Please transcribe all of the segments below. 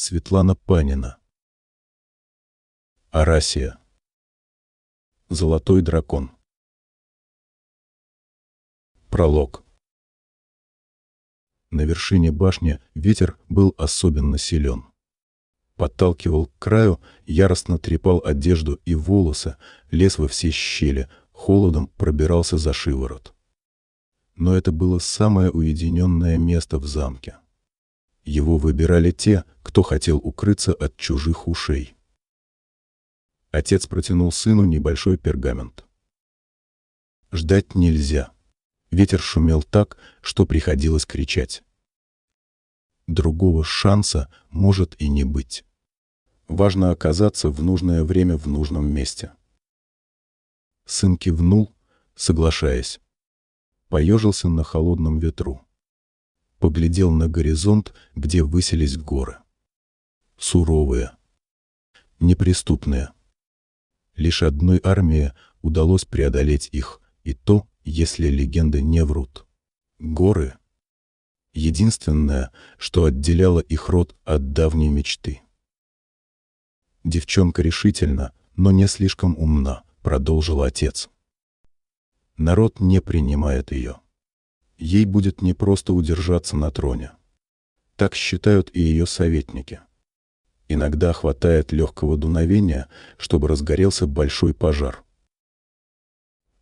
Светлана Панина. Арасия. Золотой дракон. Пролог. На вершине башни ветер был особенно силен. Подталкивал к краю, яростно трепал одежду и волосы, лез во все щели, холодом пробирался за шиворот. Но это было самое уединенное место в замке. Его выбирали те, кто хотел укрыться от чужих ушей. Отец протянул сыну небольшой пергамент. Ждать нельзя. Ветер шумел так, что приходилось кричать. Другого шанса может и не быть. Важно оказаться в нужное время в нужном месте. Сын кивнул, соглашаясь. Поежился на холодном ветру поглядел на горизонт, где высились горы. Суровые, неприступные. Лишь одной армии удалось преодолеть их, и то, если легенды не врут. Горы — единственное, что отделяло их род от давней мечты. Девчонка решительно, но не слишком умна, продолжил отец. Народ не принимает ее ей будет непросто удержаться на троне. Так считают и ее советники. Иногда хватает легкого дуновения, чтобы разгорелся большой пожар.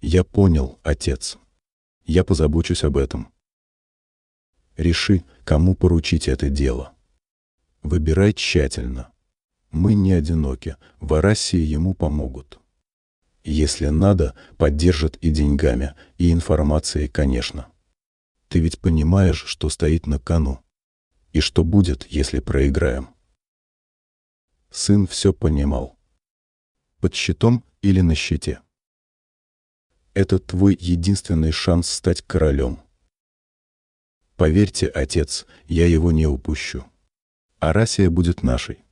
Я понял, отец. Я позабочусь об этом. Реши, кому поручить это дело. Выбирай тщательно. Мы не одиноки, в Арассии ему помогут. Если надо, поддержат и деньгами, и информацией, конечно. Ты ведь понимаешь, что стоит на кону. И что будет, если проиграем. Сын все понимал. Под щитом или на щите. Это твой единственный шанс стать королем. Поверьте, отец, я его не упущу. Арасия будет нашей.